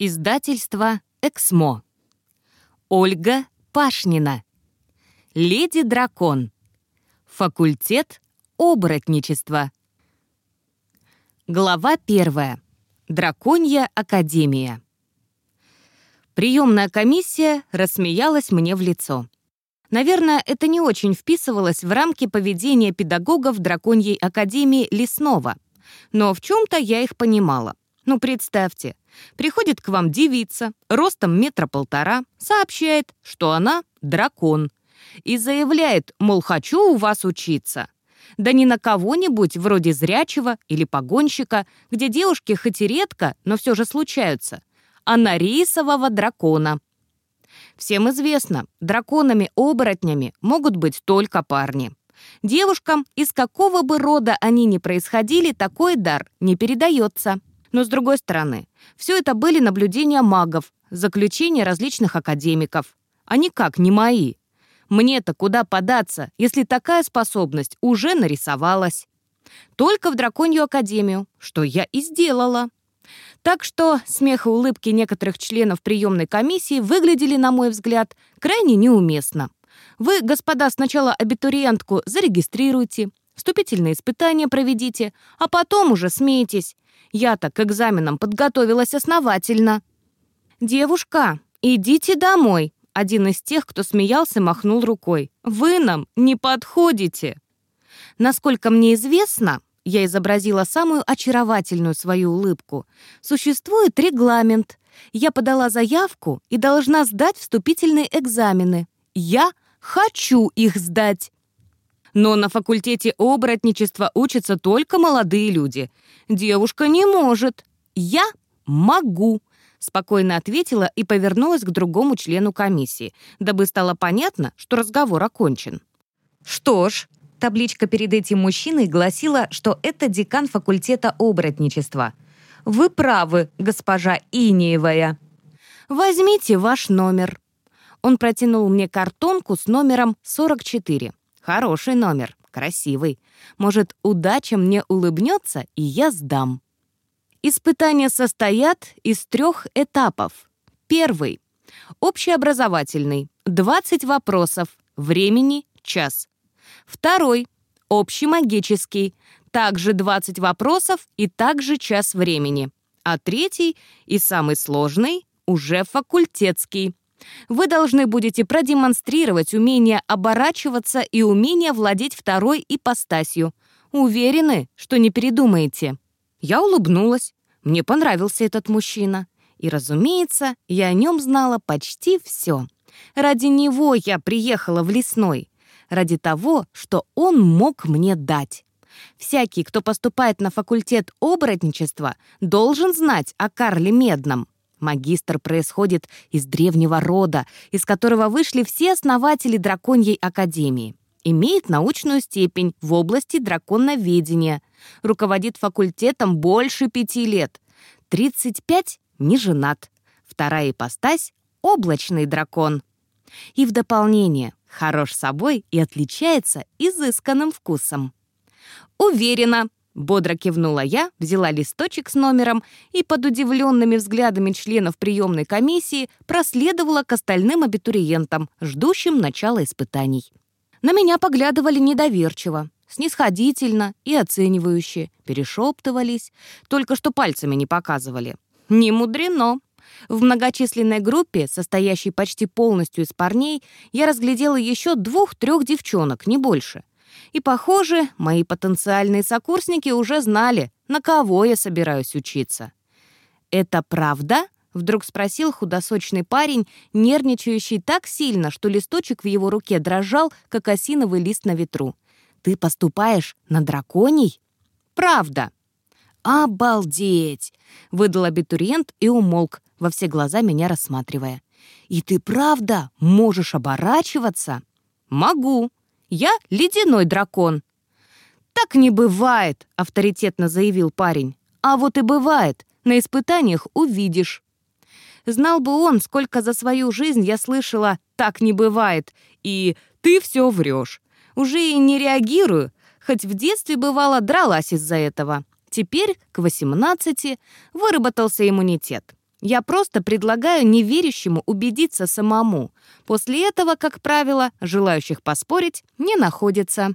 Издательство «Эксмо». Ольга Пашнина. Леди Дракон. Факультет оборотничества. Глава первая. Драконья академия. Приемная комиссия рассмеялась мне в лицо. Наверное, это не очень вписывалось в рамки поведения педагогов Драконьей академии Лесного. Но в чем-то я их понимала. Ну, представьте, приходит к вам девица, ростом метра полтора, сообщает, что она дракон, и заявляет, мол, хочу у вас учиться. Да не на кого-нибудь вроде зрячего или погонщика, где девушки хоть и редко, но все же случаются, а на рейсового дракона. Всем известно, драконами-оборотнями могут быть только парни. Девушкам, из какого бы рода они ни происходили, такой дар не передается. Но с другой стороны, все это были наблюдения магов, заключения различных академиков. А никак не мои. Мне-то куда податься, если такая способность уже нарисовалась? Только в Драконью Академию, что я и сделала. Так что смех и улыбки некоторых членов приемной комиссии выглядели, на мой взгляд, крайне неуместно. Вы, господа, сначала абитуриентку зарегистрируйте, вступительные испытания проведите, а потом уже смейтесь. Я-то к экзаменам подготовилась основательно. «Девушка, идите домой», — один из тех, кто смеялся, махнул рукой. «Вы нам не подходите». Насколько мне известно, я изобразила самую очаровательную свою улыбку. Существует регламент. Я подала заявку и должна сдать вступительные экзамены. Я хочу их сдать. Но на факультете оборотничества учатся только молодые люди. Девушка не может. Я могу. Спокойно ответила и повернулась к другому члену комиссии, дабы стало понятно, что разговор окончен. Что ж, табличка перед этим мужчиной гласила, что это декан факультета оборотничества. «Вы правы, госпожа Инеевая. Возьмите ваш номер». Он протянул мне картонку с номером 44. Хороший номер, красивый. Может, удача мне улыбнется, и я сдам. Испытания состоят из трех этапов. Первый. Общеобразовательный. 20 вопросов. Времени — час. Второй. Общемагический. Также 20 вопросов и также час времени. А третий и самый сложный — уже факультетский. Вы должны будете продемонстрировать умение оборачиваться и умение владеть второй ипостасью. Уверены, что не передумаете?» Я улыбнулась. Мне понравился этот мужчина. И, разумеется, я о нем знала почти все. Ради него я приехала в лесной. Ради того, что он мог мне дать. Всякий, кто поступает на факультет оборотничества, должен знать о Карле Медном. Магистр происходит из древнего рода, из которого вышли все основатели Драконьей Академии. Имеет научную степень в области драконоведения. Руководит факультетом больше пяти лет. 35 — не женат. Вторая ипостась — облачный дракон. И в дополнение хорош собой и отличается изысканным вкусом. Уверена, Бодро кивнула я, взяла листочек с номером и под удивленными взглядами членов приемной комиссии проследовала к остальным абитуриентам, ждущим начала испытаний. На меня поглядывали недоверчиво, снисходительно и оценивающе, перешептывались, только что пальцами не показывали. Не мудрено. В многочисленной группе, состоящей почти полностью из парней, я разглядела еще двух-трех девчонок, не больше. И, похоже, мои потенциальные сокурсники уже знали, на кого я собираюсь учиться. «Это правда?» — вдруг спросил худосочный парень, нервничающий так сильно, что листочек в его руке дрожал, как осиновый лист на ветру. «Ты поступаешь на драконий?» «Правда». «Обалдеть!» — выдал абитуриент и умолк, во все глаза меня рассматривая. «И ты правда можешь оборачиваться?» «Могу», я ледяной дракон». «Так не бывает», — авторитетно заявил парень. «А вот и бывает. На испытаниях увидишь». Знал бы он, сколько за свою жизнь я слышала «так не бывает» и «ты все врешь». Уже и не реагирую, хоть в детстве, бывало, дралась из-за этого. Теперь, к 18, выработался иммунитет. Я просто предлагаю неверящему убедиться самому. После этого, как правило, желающих поспорить не находится.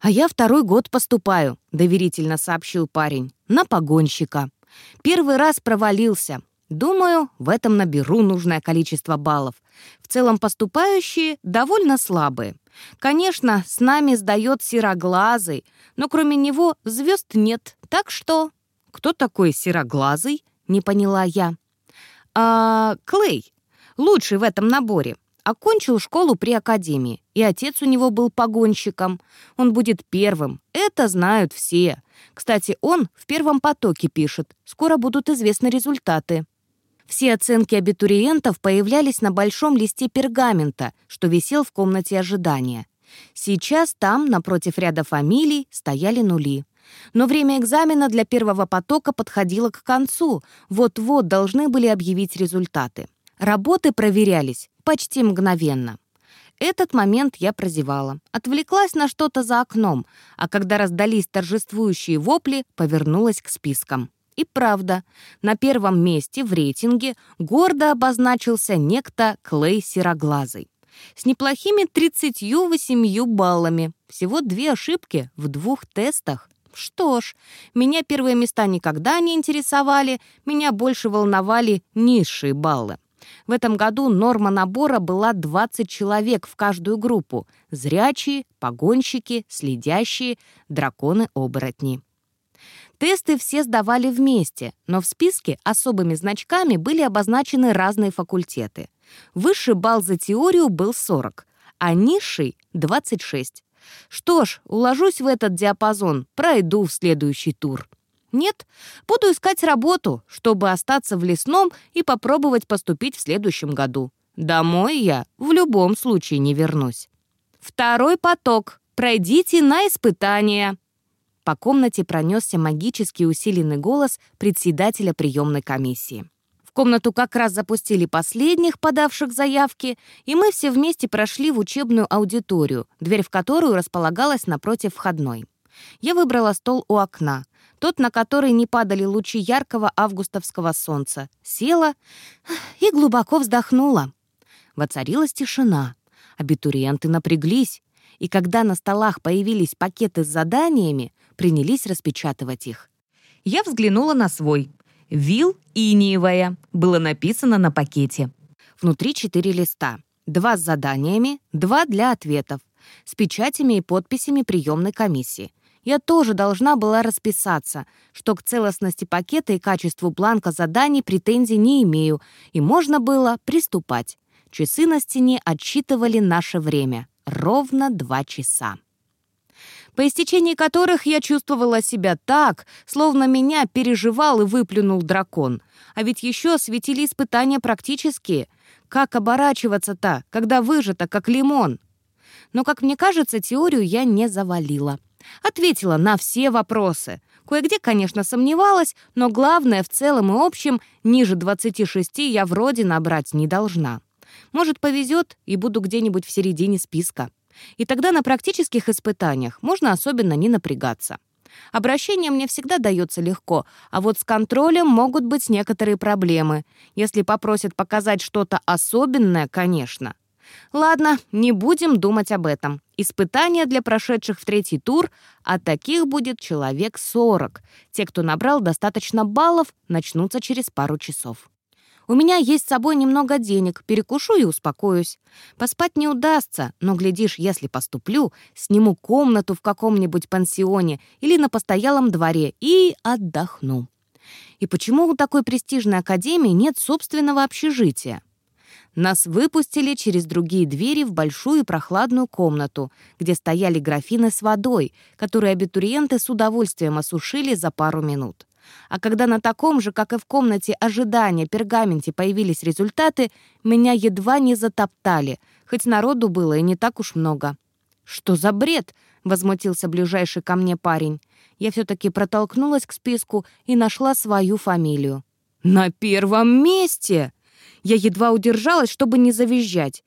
«А я второй год поступаю», — доверительно сообщил парень, — «на погонщика. Первый раз провалился. Думаю, в этом наберу нужное количество баллов. В целом поступающие довольно слабые. Конечно, с нами сдает сероглазый, но кроме него звезд нет, так что... Кто такой сероглазый? Не поняла я. А, Клей, лучший в этом наборе. Окончил школу при академии, и отец у него был погонщиком. Он будет первым, это знают все. Кстати, он в первом потоке пишет, скоро будут известны результаты. Все оценки абитуриентов появлялись на большом листе пергамента, что висел в комнате ожидания. Сейчас там, напротив ряда фамилий, стояли нули. Но время экзамена для первого потока подходило к концу, вот-вот должны были объявить результаты. Работы проверялись почти мгновенно. Этот момент я прозевала. Отвлеклась на что-то за окном, а когда раздались торжествующие вопли, повернулась к спискам. И правда, на первом месте в рейтинге гордо обозначился некто Клей Сероглазый. С неплохими 38 баллами. Всего две ошибки в двух тестах. Что ж, меня первые места никогда не интересовали, меня больше волновали низшие баллы. В этом году норма набора была 20 человек в каждую группу. Зрячие, погонщики, следящие, драконы-оборотни. Тесты все сдавали вместе, но в списке особыми значками были обозначены разные факультеты. Высший балл за теорию был 40, а низший — 26. Что ж, уложусь в этот диапазон, пройду в следующий тур. Нет, буду искать работу, чтобы остаться в лесном и попробовать поступить в следующем году. Домой я в любом случае не вернусь. Второй поток. Пройдите на испытание. По комнате пронесся магически усиленный голос председателя приемной комиссии. Комнату как раз запустили последних, подавших заявки, и мы все вместе прошли в учебную аудиторию, дверь в которую располагалась напротив входной. Я выбрала стол у окна, тот, на который не падали лучи яркого августовского солнца, села и глубоко вздохнула. Воцарилась тишина. Абитуриенты напряглись, и когда на столах появились пакеты с заданиями, принялись распечатывать их. Я взглянула на свой. «Вил иниевая» было написано на пакете. Внутри четыре листа. Два с заданиями, два для ответов, с печатями и подписями приемной комиссии — я тоже должна была расписаться, что к целостности пакета и качеству бланка заданий претензий не имею, и можно было приступать. Часы на стене отсчитывали наше время. Ровно два часа по истечении которых я чувствовала себя так, словно меня переживал и выплюнул дракон. А ведь еще светили испытания практические. Как оборачиваться-то, когда выжата, как лимон? Но, как мне кажется, теорию я не завалила. Ответила на все вопросы. Кое-где, конечно, сомневалась, но главное, в целом и общем, ниже 26 я вроде набрать не должна. Может, повезет, и буду где-нибудь в середине списка. И тогда на практических испытаниях можно особенно не напрягаться. Обращение мне всегда дается легко, а вот с контролем могут быть некоторые проблемы. Если попросят показать что-то особенное, конечно. Ладно, не будем думать об этом. Испытания для прошедших в третий тур, а таких будет человек 40. Те, кто набрал достаточно баллов, начнутся через пару часов. У меня есть с собой немного денег, перекушу и успокоюсь. Поспать не удастся, но, глядишь, если поступлю, сниму комнату в каком-нибудь пансионе или на постоялом дворе и отдохну. И почему у такой престижной академии нет собственного общежития? Нас выпустили через другие двери в большую прохладную комнату, где стояли графины с водой, которые абитуриенты с удовольствием осушили за пару минут. А когда на таком же, как и в комнате ожидания, пергаменте появились результаты, меня едва не затоптали, хоть народу было и не так уж много. «Что за бред?» — возмутился ближайший ко мне парень. Я все-таки протолкнулась к списку и нашла свою фамилию. «На первом месте!» Я едва удержалась, чтобы не завизжать.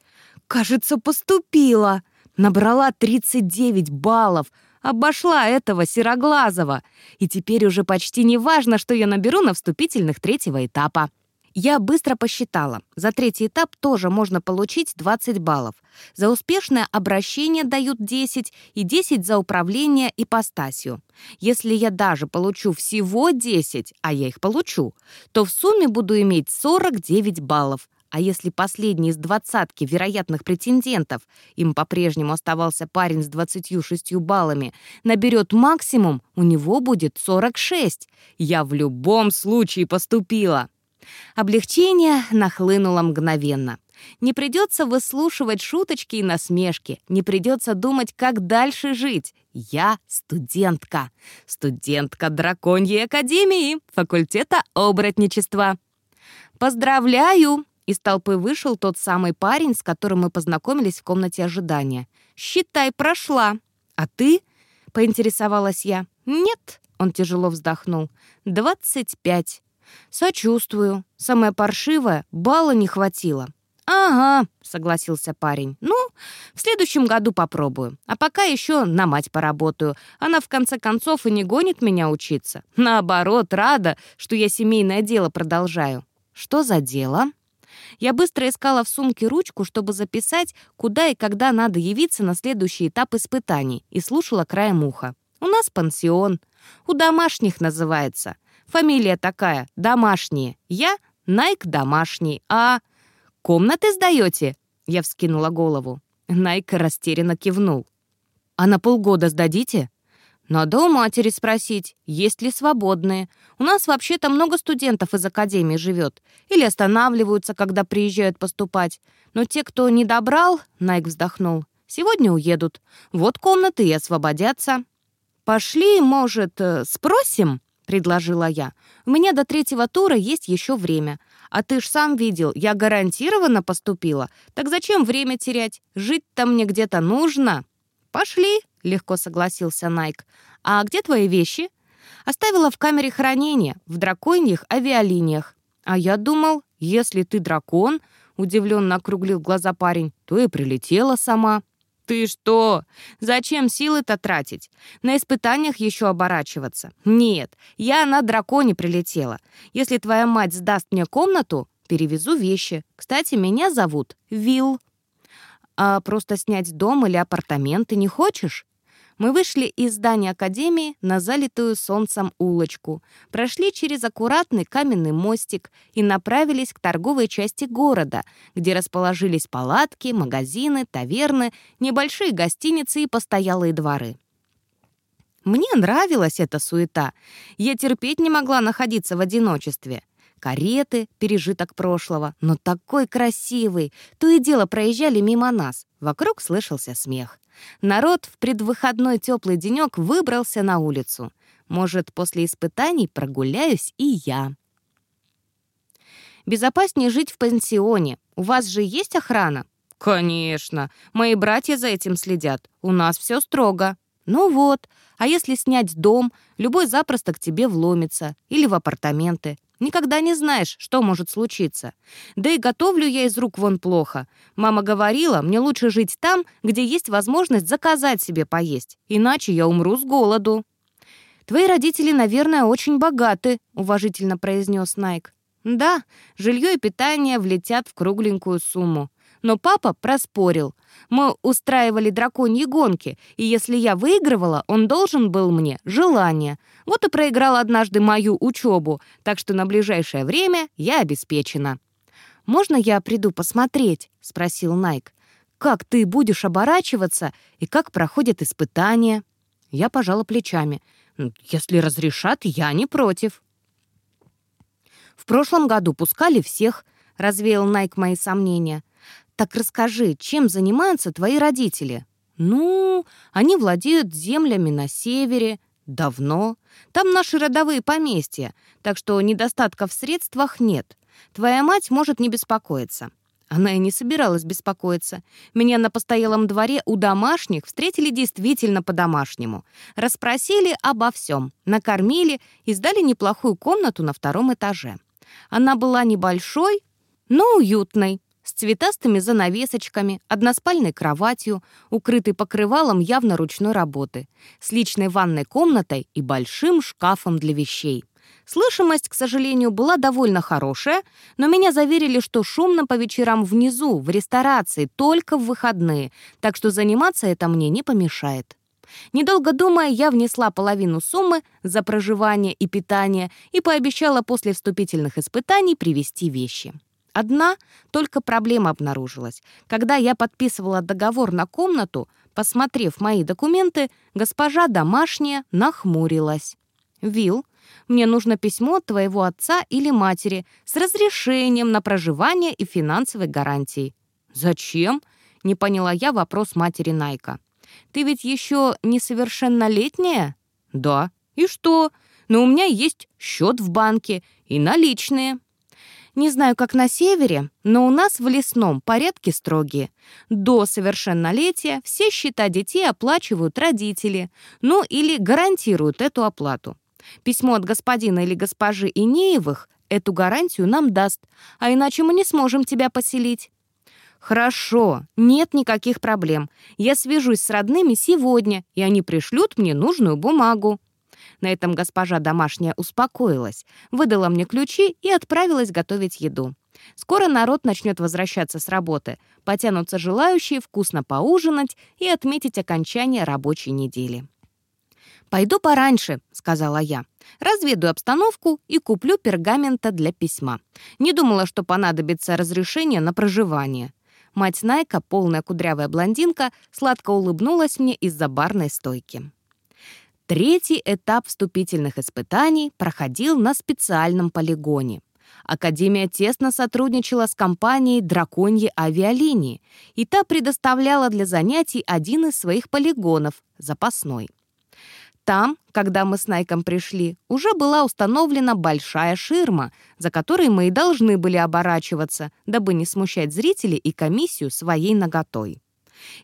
«Кажется, поступила!» Набрала 39 баллов, обошла этого Сероглазого. И теперь уже почти не важно, что я наберу на вступительных третьего этапа. Я быстро посчитала. За третий этап тоже можно получить 20 баллов. За успешное обращение дают 10 и 10 за управление ипостасью. Если я даже получу всего 10, а я их получу, то в сумме буду иметь 49 баллов. А если последний из двадцатки вероятных претендентов, им по-прежнему оставался парень с 26 баллами, наберет максимум, у него будет 46. Я в любом случае поступила. Облегчение нахлынуло мгновенно. Не придется выслушивать шуточки и насмешки, не придется думать, как дальше жить. Я студентка. Студентка Драконьей Академии, факультета оборотничества. «Поздравляю!» Из толпы вышел тот самый парень, с которым мы познакомились в комнате ожидания. «Считай, прошла. А ты?» — поинтересовалась я. «Нет», — он тяжело вздохнул. «Двадцать пять». «Сочувствую. Самое паршивое — балла не хватило». «Ага», — согласился парень. «Ну, в следующем году попробую. А пока еще на мать поработаю. Она, в конце концов, и не гонит меня учиться. Наоборот, рада, что я семейное дело продолжаю». «Что за дело?» Я быстро искала в сумке ручку, чтобы записать, куда и когда надо явиться на следующий этап испытаний, и слушала краем уха. «У нас пансион. У домашних называется. Фамилия такая, домашние. Я — Найк домашний, а... Комнаты сдаете?» Я вскинула голову. Найк растерянно кивнул. «А на полгода сдадите?» «Надо у матери спросить, есть ли свободные. У нас вообще-то много студентов из академии живет. Или останавливаются, когда приезжают поступать. Но те, кто не добрал, — Найк вздохнул, — сегодня уедут. Вот комнаты и освободятся». «Пошли, может, э, спросим?» — предложила я. «У меня до третьего тура есть еще время. А ты ж сам видел, я гарантированно поступила. Так зачем время терять? Жить-то мне где-то нужно». «Пошли», — легко согласился Найк. «А где твои вещи?» «Оставила в камере хранения, в драконьих авиалиниях». «А я думал, если ты дракон», — удивленно округлил глаза парень, «то и прилетела сама». «Ты что? Зачем силы-то тратить? На испытаниях еще оборачиваться? Нет, я на драконе прилетела. Если твоя мать сдаст мне комнату, перевезу вещи. Кстати, меня зовут Вилл». «А просто снять дом или апартаменты не хочешь?» Мы вышли из здания Академии на залитую солнцем улочку, прошли через аккуратный каменный мостик и направились к торговой части города, где расположились палатки, магазины, таверны, небольшие гостиницы и постоялые дворы. Мне нравилась эта суета. Я терпеть не могла находиться в одиночестве. Кареты, пережиток прошлого, но такой красивый. То и дело проезжали мимо нас. Вокруг слышался смех. Народ в предвыходной теплый денек выбрался на улицу. Может, после испытаний прогуляюсь и я. Безопаснее жить в пансионе. У вас же есть охрана? Конечно. Мои братья за этим следят. У нас все строго. Ну вот. А если снять дом, любой запросто к тебе вломится. Или в апартаменты. Никогда не знаешь, что может случиться. Да и готовлю я из рук вон плохо. Мама говорила, мне лучше жить там, где есть возможность заказать себе поесть, иначе я умру с голоду. «Твои родители, наверное, очень богаты», — уважительно произнес Найк. «Да, жилье и питание влетят в кругленькую сумму. Но папа проспорил. Мы устраивали драконьи гонки, и если я выигрывала, он должен был мне желание. Вот и проиграл однажды мою учебу, так что на ближайшее время я обеспечена. «Можно я приду посмотреть?» — спросил Найк. «Как ты будешь оборачиваться и как проходят испытания?» Я пожала плечами. «Если разрешат, я не против». «В прошлом году пускали всех», — развеял Найк мои сомнения. «Так расскажи, чем занимаются твои родители?» «Ну, они владеют землями на севере. Давно. Там наши родовые поместья, так что недостатков в средствах нет. Твоя мать может не беспокоиться». Она и не собиралась беспокоиться. Меня на постоялом дворе у домашних встретили действительно по-домашнему. Расспросили обо всем, накормили и сдали неплохую комнату на втором этаже. Она была небольшой, но уютной с цветастыми занавесочками, односпальной кроватью, укрытой покрывалом явно ручной работы, с личной ванной комнатой и большим шкафом для вещей. Слышимость, к сожалению, была довольно хорошая, но меня заверили, что шумно по вечерам внизу, в ресторации, только в выходные, так что заниматься это мне не помешает. Недолго думая, я внесла половину суммы за проживание и питание и пообещала после вступительных испытаний привезти вещи. Одна только проблема обнаружилась. Когда я подписывала договор на комнату, посмотрев мои документы, госпожа домашняя нахмурилась. «Вилл, мне нужно письмо от твоего отца или матери с разрешением на проживание и финансовой гарантией». «Зачем?» — не поняла я вопрос матери Найка. «Ты ведь еще несовершеннолетняя?» «Да. И что? Но у меня есть счет в банке и наличные». Не знаю, как на севере, но у нас в лесном порядке строгие. До совершеннолетия все счета детей оплачивают родители, ну или гарантируют эту оплату. Письмо от господина или госпожи Инеевых эту гарантию нам даст, а иначе мы не сможем тебя поселить». «Хорошо, нет никаких проблем. Я свяжусь с родными сегодня, и они пришлют мне нужную бумагу». На этом госпожа домашняя успокоилась, выдала мне ключи и отправилась готовить еду. Скоро народ начнет возвращаться с работы, потянутся желающие вкусно поужинать и отметить окончание рабочей недели. «Пойду пораньше», — сказала я. «Разведу обстановку и куплю пергамента для письма. Не думала, что понадобится разрешение на проживание». Мать Найка, полная кудрявая блондинка, сладко улыбнулась мне из-за барной стойки. Третий этап вступительных испытаний проходил на специальном полигоне. Академия тесно сотрудничала с компанией «Драконьи авиалинии», и та предоставляла для занятий один из своих полигонов, запасной. Там, когда мы с Найком пришли, уже была установлена большая ширма, за которой мы и должны были оборачиваться, дабы не смущать зрителей и комиссию своей наготой.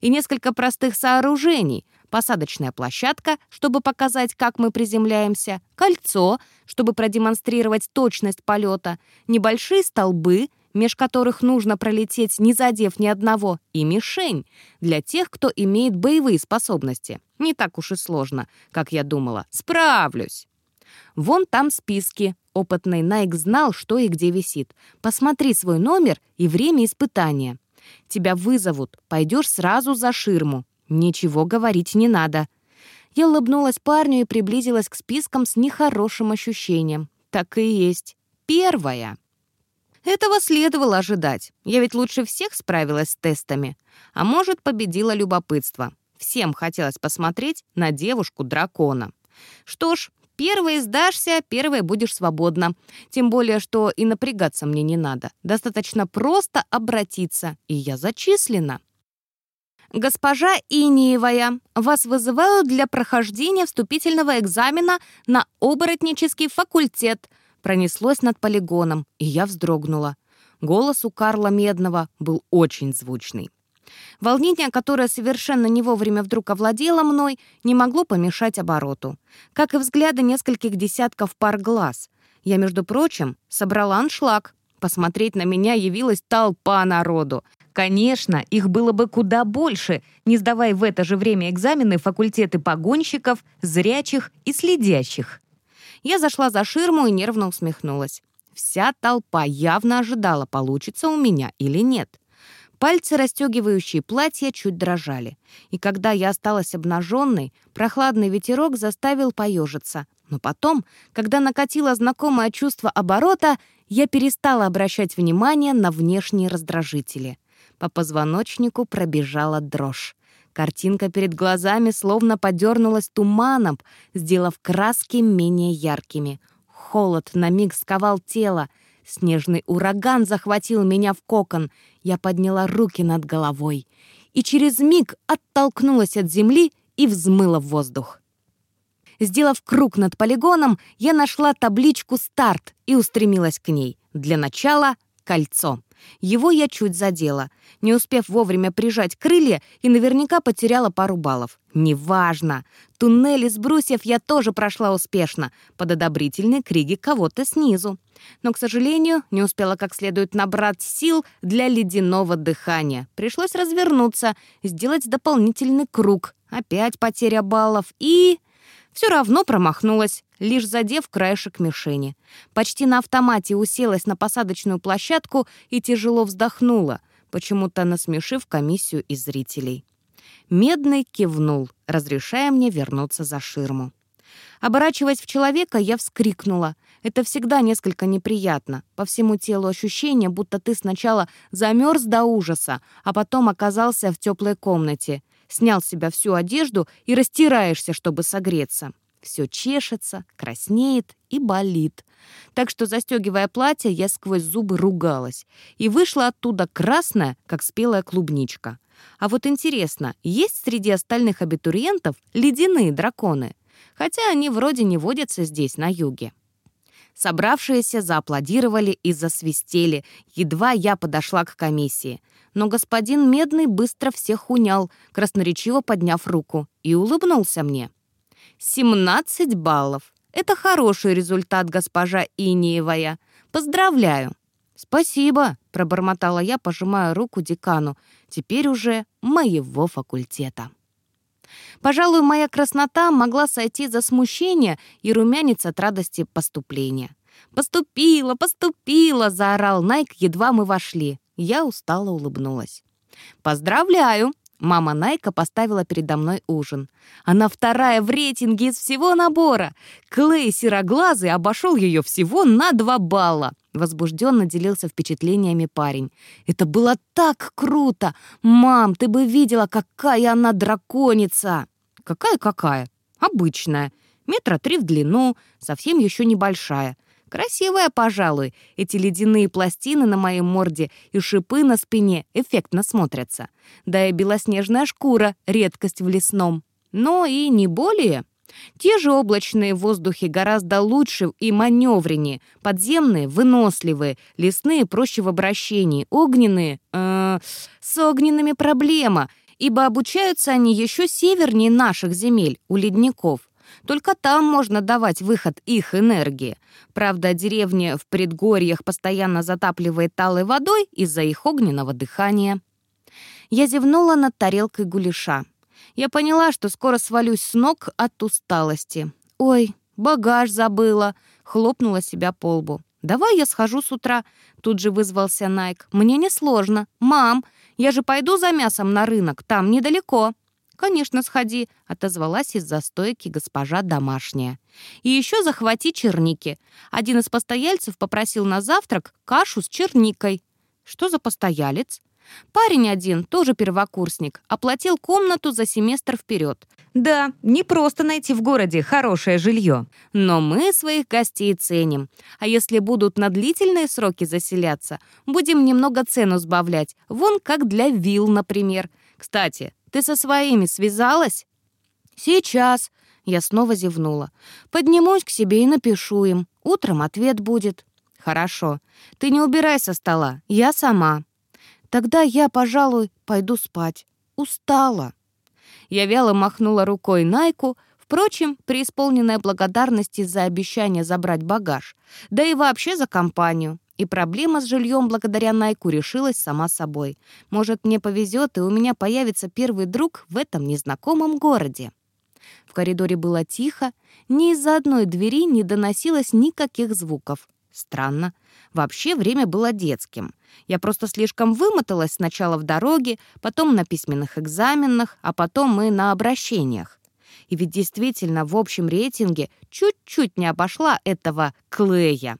И несколько простых сооружений, посадочная площадка, чтобы показать, как мы приземляемся, кольцо, чтобы продемонстрировать точность полета, небольшие столбы — меж которых нужно пролететь, не задев ни одного, и мишень для тех, кто имеет боевые способности. Не так уж и сложно, как я думала. Справлюсь. Вон там списки. Опытный Найк знал, что и где висит. Посмотри свой номер и время испытания. Тебя вызовут, пойдешь сразу за ширму. Ничего говорить не надо. Я улыбнулась парню и приблизилась к спискам с нехорошим ощущением. Так и есть. Первая. Этого следовало ожидать. Я ведь лучше всех справилась с тестами. А может, победило любопытство. Всем хотелось посмотреть на девушку-дракона. Что ж, первой сдашься, первой будешь свободна. Тем более, что и напрягаться мне не надо. Достаточно просто обратиться, и я зачислена. «Госпожа Иниевая, вас вызывают для прохождения вступительного экзамена на оборотнический факультет», пронеслось над полигоном, и я вздрогнула. Голос у Карла Медного был очень звучный. Волнение, которое совершенно не вовремя вдруг овладело мной, не могло помешать обороту. Как и взгляды нескольких десятков пар глаз. Я, между прочим, собрала аншлаг. Посмотреть на меня явилась толпа народу. Конечно, их было бы куда больше, не сдавая в это же время экзамены факультеты погонщиков, зрячих и следящих. Я зашла за ширму и нервно усмехнулась. Вся толпа явно ожидала, получится у меня или нет. Пальцы, расстегивающие платье, чуть дрожали. И когда я осталась обнаженной, прохладный ветерок заставил поежиться. Но потом, когда накатило знакомое чувство оборота, я перестала обращать внимание на внешние раздражители. По позвоночнику пробежала дрожь. Картинка перед глазами словно подернулась туманом, сделав краски менее яркими. Холод на миг сковал тело. Снежный ураган захватил меня в кокон. Я подняла руки над головой. И через миг оттолкнулась от земли и взмыла в воздух. Сделав круг над полигоном, я нашла табличку «Старт» и устремилась к ней. Для начала — кольцо. Его я чуть задела, не успев вовремя прижать крылья и наверняка потеряла пару баллов. Неважно. Туннель из брусьев я тоже прошла успешно, под одобрительные криги кого-то снизу. Но, к сожалению, не успела как следует набрать сил для ледяного дыхания. Пришлось развернуться, сделать дополнительный круг. Опять потеря баллов и... Все равно промахнулась, лишь задев краешек мишени. Почти на автомате уселась на посадочную площадку и тяжело вздохнула, почему-то насмешив комиссию из зрителей. Медный кивнул, разрешая мне вернуться за ширму. Оборачиваясь в человека, я вскрикнула. Это всегда несколько неприятно. По всему телу ощущение, будто ты сначала замерз до ужаса, а потом оказался в теплой комнате. Снял с себя всю одежду и растираешься, чтобы согреться. Все чешется, краснеет и болит. Так что, застегивая платье, я сквозь зубы ругалась. И вышла оттуда красная, как спелая клубничка. А вот интересно, есть среди остальных абитуриентов ледяные драконы? Хотя они вроде не водятся здесь, на юге. Собравшиеся зааплодировали и засвистели, едва я подошла к комиссии. Но господин Медный быстро всех унял, красноречиво подняв руку, и улыбнулся мне. «Семнадцать баллов. Это хороший результат, госпожа Иниевая. Поздравляю!» «Спасибо», — пробормотала я, пожимая руку декану, теперь уже моего факультета. Пожалуй, моя краснота могла сойти за смущение и румянец от радости поступления. «Поступила, поступила!» — заорал Найк, едва мы вошли. Я устало улыбнулась. «Поздравляю!» Мама Найка поставила передо мной ужин. Она вторая в рейтинге из всего набора. Клей Сероглазый обошел ее всего на два балла. Возбужденно делился впечатлениями парень. «Это было так круто! Мам, ты бы видела, какая она драконица!» «Какая-какая? Обычная. Метра три в длину, совсем еще небольшая. Красивая, пожалуй. Эти ледяные пластины на моей морде и шипы на спине эффектно смотрятся. Да и белоснежная шкура — редкость в лесном. Но и не более. Те же облачные воздухи гораздо лучше и маневреннее. Подземные — выносливые, лесные — проще в обращении, огненные э, с огненными проблема, ибо обучаются они еще севернее наших земель, у ледников. Только там можно давать выход их энергии. Правда, деревня в предгорьях постоянно затапливает талой водой из-за их огненного дыхания. Я зевнула над тарелкой гуляша. Я поняла, что скоро свалюсь с ног от усталости. «Ой, багаж забыла!» — хлопнула себя по лбу. «Давай я схожу с утра», — тут же вызвался Найк. «Мне несложно. Мам, я же пойду за мясом на рынок, там недалеко». «Конечно, сходи», — отозвалась из-за стойки госпожа домашняя. «И еще захвати черники. Один из постояльцев попросил на завтрак кашу с черникой». «Что за постоялец?» Парень один, тоже первокурсник, оплатил комнату за семестр вперед. Да, не просто найти в городе хорошее жилье, но мы своих гостей ценим. А если будут на длительные сроки заселяться, будем немного цену сбавлять, вон как для вилл, например. Кстати, ты со своими связалась?» «Сейчас». Я снова зевнула. «Поднимусь к себе и напишу им. Утром ответ будет». «Хорошо. Ты не убирай со стола. Я сама». «Тогда я, пожалуй, пойду спать. Устала». Я вяло махнула рукой Найку, впрочем, преисполненная благодарности за обещание забрать багаж, да и вообще за компанию. И проблема с жильем благодаря Найку решилась сама собой. Может, мне повезет, и у меня появится первый друг в этом незнакомом городе. В коридоре было тихо, ни из-за одной двери не доносилось никаких звуков. Странно. Вообще время было детским. Я просто слишком вымоталась сначала в дороге, потом на письменных экзаменах, а потом и на обращениях. И ведь действительно в общем рейтинге чуть-чуть не обошла этого Клея.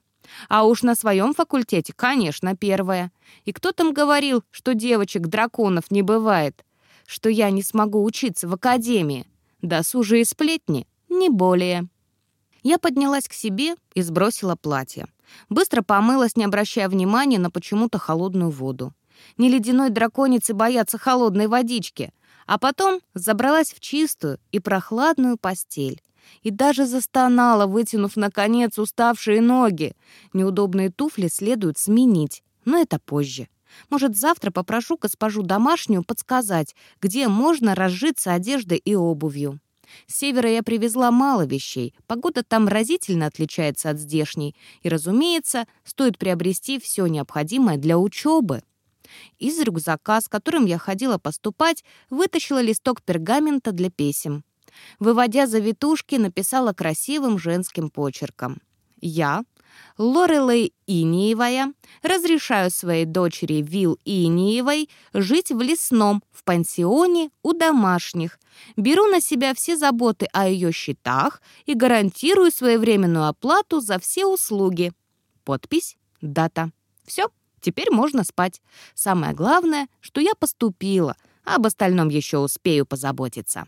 А уж на своем факультете, конечно, первая. И кто там говорил, что девочек-драконов не бывает? Что я не смогу учиться в академии? Досужие сплетни? Не более. Я поднялась к себе и сбросила платье. Быстро помылась, не обращая внимания на почему-то холодную воду. Не ледяной драконицы боятся холодной водички. А потом забралась в чистую и прохладную постель и даже застонала, вытянув, наконец, уставшие ноги. Неудобные туфли следует сменить, но это позже. Может, завтра попрошу госпожу домашнюю подсказать, где можно разжиться одеждой и обувью. С севера я привезла мало вещей, погода там разительно отличается от здешней, и, разумеется, стоит приобрести все необходимое для учебы. Из рюкзака, с которым я ходила поступать, вытащила листок пергамента для писем. Выводя завитушки, написала красивым женским почерком. «Я, Лорелей Иниевая, разрешаю своей дочери Вил Иниевой жить в лесном, в пансионе у домашних. Беру на себя все заботы о ее счетах и гарантирую своевременную оплату за все услуги. Подпись, дата. Все, теперь можно спать. Самое главное, что я поступила, а об остальном еще успею позаботиться.